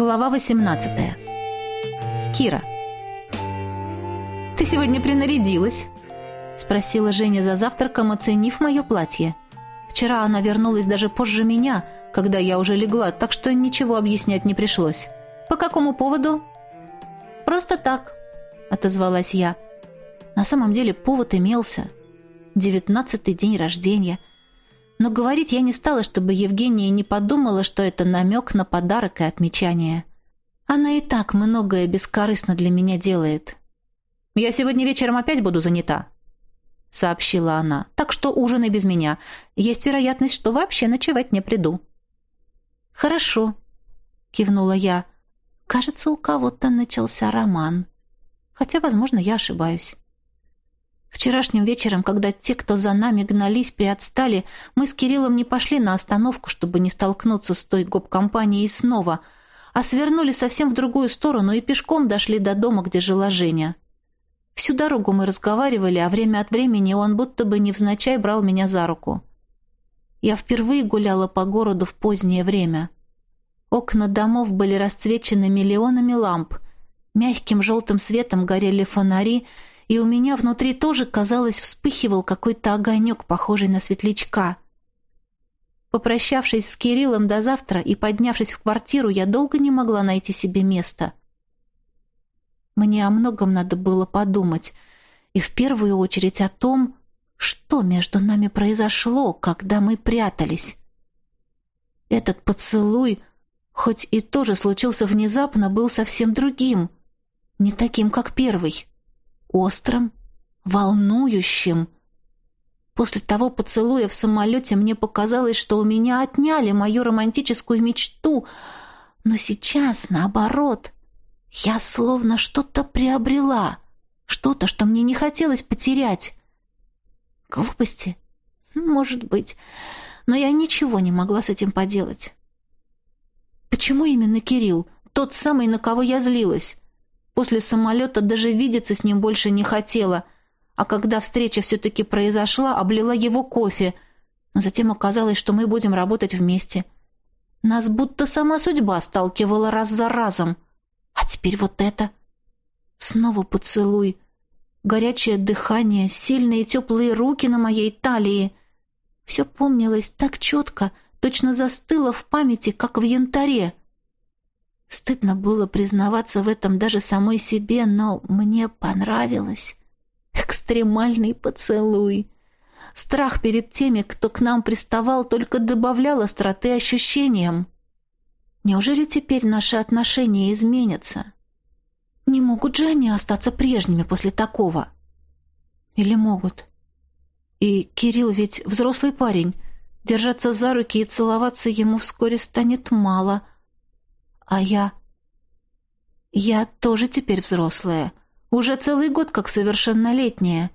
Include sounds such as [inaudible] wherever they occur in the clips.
Глава 18. Кира. «Ты сегодня принарядилась?» — спросила Женя за завтраком, оценив мое платье. Вчера она вернулась даже позже меня, когда я уже легла, так что ничего объяснять не пришлось. «По какому поводу?» «Просто так», — отозвалась я. На самом деле повод имелся. Девятнадцатый день рождения — но говорить я не стала, чтобы Евгения не подумала, что это намек на подарок и отмечание. Она и так многое бескорыстно для меня делает. «Я сегодня вечером опять буду занята», — сообщила она. «Так что ужинай без меня. Есть вероятность, что вообще ночевать не приду». «Хорошо», — кивнула я. «Кажется, у кого-то начался роман. Хотя, возможно, я ошибаюсь». Вчерашним вечером, когда те, кто за нами гнались, приотстали, мы с Кириллом не пошли на остановку, чтобы не столкнуться с той гоп-компанией снова, а свернули совсем в другую сторону и пешком дошли до дома, где жила Женя. Всю дорогу мы разговаривали, а время от времени он будто бы невзначай брал меня за руку. Я впервые гуляла по городу в позднее время. Окна домов были расцвечены миллионами ламп. Мягким желтым светом горели фонари — и у меня внутри тоже, казалось, вспыхивал какой-то огонек, похожий на светлячка. Попрощавшись с Кириллом до завтра и поднявшись в квартиру, я долго не могла найти себе места. Мне о многом надо было подумать, и в первую очередь о том, что между нами произошло, когда мы прятались. Этот поцелуй, хоть и тоже случился внезапно, был совсем другим, не таким, как первый острым, волнующим. После того поцелуя в самолете мне показалось, что у меня отняли мою романтическую мечту, но сейчас, наоборот, я словно что-то приобрела, что-то, что мне не хотелось потерять. Глупости? Может быть, но я ничего не могла с этим поделать. Почему именно Кирилл, тот самый, на кого я злилась? После самолета даже видеться с ним больше не хотела, а когда встреча все-таки произошла, облила его кофе. Но затем оказалось, что мы будем работать вместе. Нас будто сама судьба сталкивала раз за разом. А теперь вот это. Снова поцелуй. Горячее дыхание, сильные теплые руки на моей талии. Все помнилось так четко, точно застыло в памяти, как в янтаре. Стыдно было признаваться в этом даже самой себе, но мне понравилось. Экстремальный поцелуй. Страх перед теми, кто к нам приставал, только добавлял остроты ощущениям. Неужели теперь наши отношения изменятся? Не могут же они остаться прежними после такого? Или могут? И Кирилл ведь взрослый парень. Держаться за руки и целоваться ему вскоре станет мало — а я... Я тоже теперь взрослая. Уже целый год как совершеннолетняя.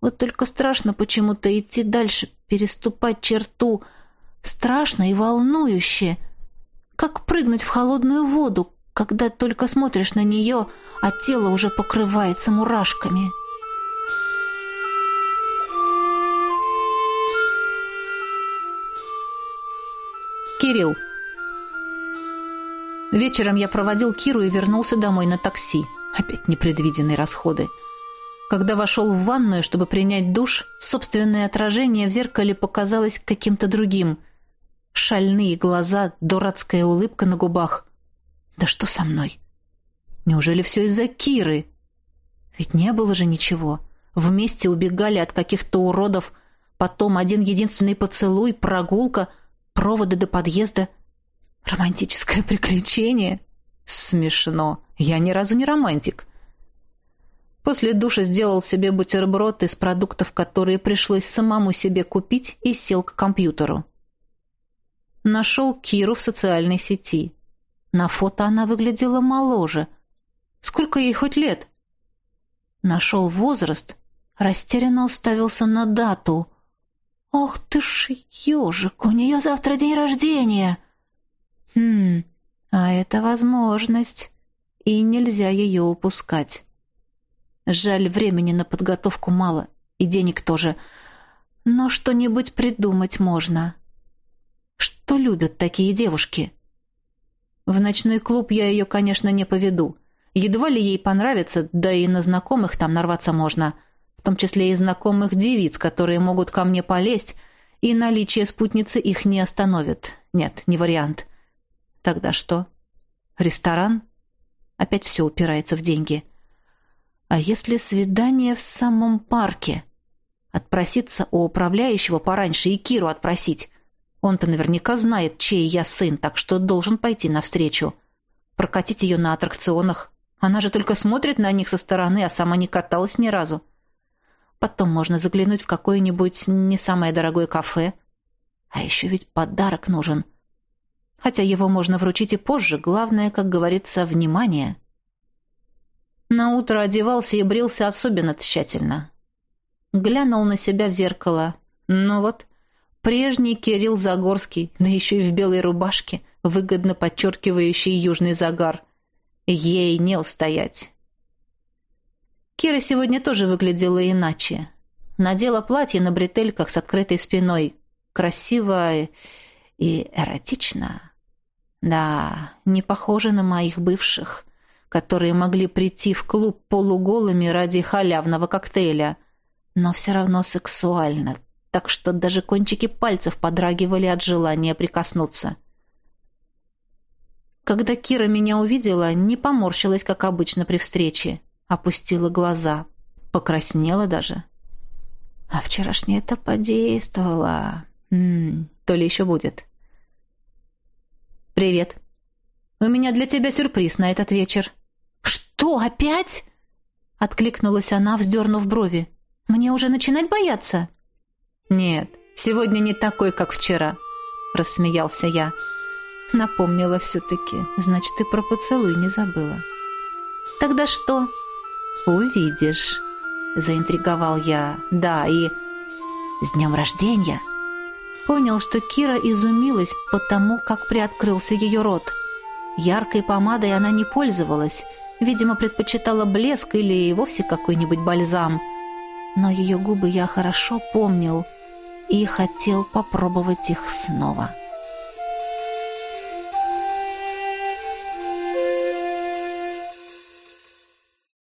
Вот только страшно почему-то идти дальше, переступать черту. Страшно и волнующе. Как прыгнуть в холодную воду, когда только смотришь на нее, а тело уже покрывается мурашками. Кирилл Вечером я проводил Киру и вернулся домой на такси. Опять непредвиденные расходы. Когда вошел в ванную, чтобы принять душ, собственное отражение в зеркале показалось каким-то другим. Шальные глаза, дурацкая улыбка на губах. Да что со мной? Неужели все из-за Киры? Ведь не было же ничего. Вместе убегали от каких-то уродов, потом один единственный поцелуй, прогулка, проводы до подъезда — Романтическое [laughs] приключение? Смешно. Я ни разу не романтик. После душа сделал себе бутерброд из продуктов, которые пришлось самому себе купить, и сел к компьютеру. Нашел Киру в социальной сети. На фото она выглядела моложе. Сколько ей хоть лет? Нашел возраст, растерянно уставился на дату. «Ох ты ж ежик, у нее завтра день рождения!» Хм, а это возможность, и нельзя ее упускать. Жаль, времени на подготовку мало, и денег тоже. Но что-нибудь придумать можно. Что любят такие девушки? В ночной клуб я ее, конечно, не поведу. Едва ли ей понравится, да и на знакомых там нарваться можно. В том числе и знакомых девиц, которые могут ко мне полезть, и наличие спутницы их не остановит. Нет, не вариант. Тогда что? Ресторан? Опять все упирается в деньги. А если свидание в самом парке? Отпроситься у управляющего пораньше и Киру отпросить. Он-то наверняка знает, чей я сын, так что должен пойти навстречу. Прокатить ее на аттракционах. Она же только смотрит на них со стороны, а сама не каталась ни разу. Потом можно заглянуть в какое-нибудь не самое дорогое кафе. А еще ведь подарок нужен. Хотя его можно вручить и позже. Главное, как говорится, внимание. На утро одевался и брился особенно тщательно. Глянул на себя в зеркало. Ну вот, прежний Кирилл Загорский, да еще и в белой рубашке, выгодно подчеркивающий южный загар. Ей не устоять. Кира сегодня тоже выглядела иначе. Надела платье на бретельках с открытой спиной. Красиво и эротично. Да, не похоже на моих бывших, которые могли прийти в клуб полуголыми ради халявного коктейля. Но все равно сексуально, так что даже кончики пальцев подрагивали от желания прикоснуться. Когда Кира меня увидела, не поморщилась, как обычно при встрече опустила глаза, покраснела даже. А вчерашнее это подействовало. М -м, то ли еще будет. «Привет. У меня для тебя сюрприз на этот вечер». «Что, опять?» — откликнулась она, вздернув брови. «Мне уже начинать бояться?» «Нет, сегодня не такой, как вчера», — рассмеялся я. Напомнила все-таки. Значит, ты про поцелуй не забыла. «Тогда что?» «Увидишь», — заинтриговал я. «Да, и с днем рождения!» Понял, что Кира изумилась потому, как приоткрылся ее рот. Яркой помадой она не пользовалась, видимо, предпочитала блеск или вовсе какой-нибудь бальзам. Но ее губы я хорошо помнил и хотел попробовать их снова.